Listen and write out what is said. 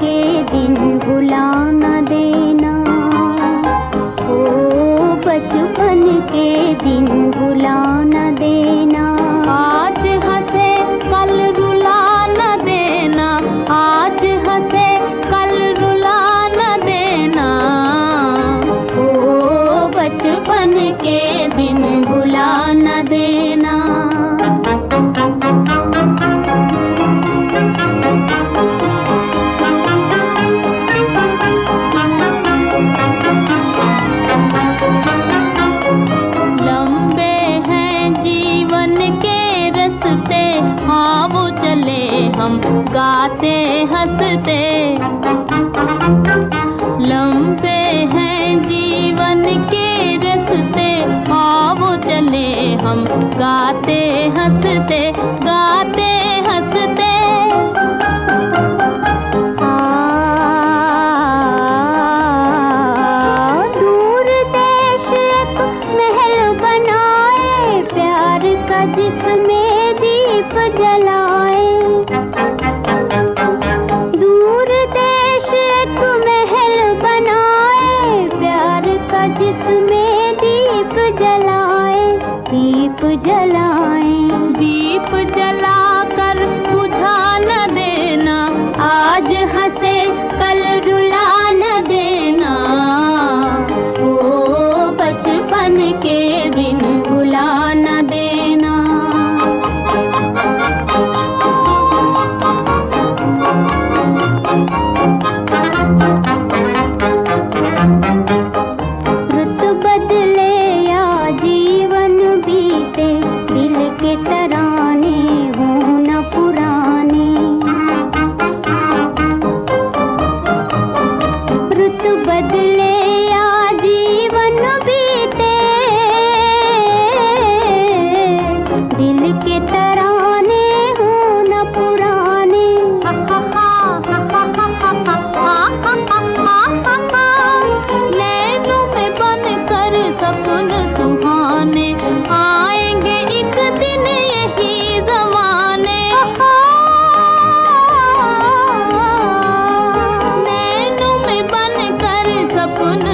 के हम गाते, हँसते। लंबे हैं जीवन के रस्ते आओ चले हम गाते, हँसते गाते, हँसते। जिसमें दीप जलाए जलाए दीप जलाए। दीप जलाकर बुझा न देना आज सपना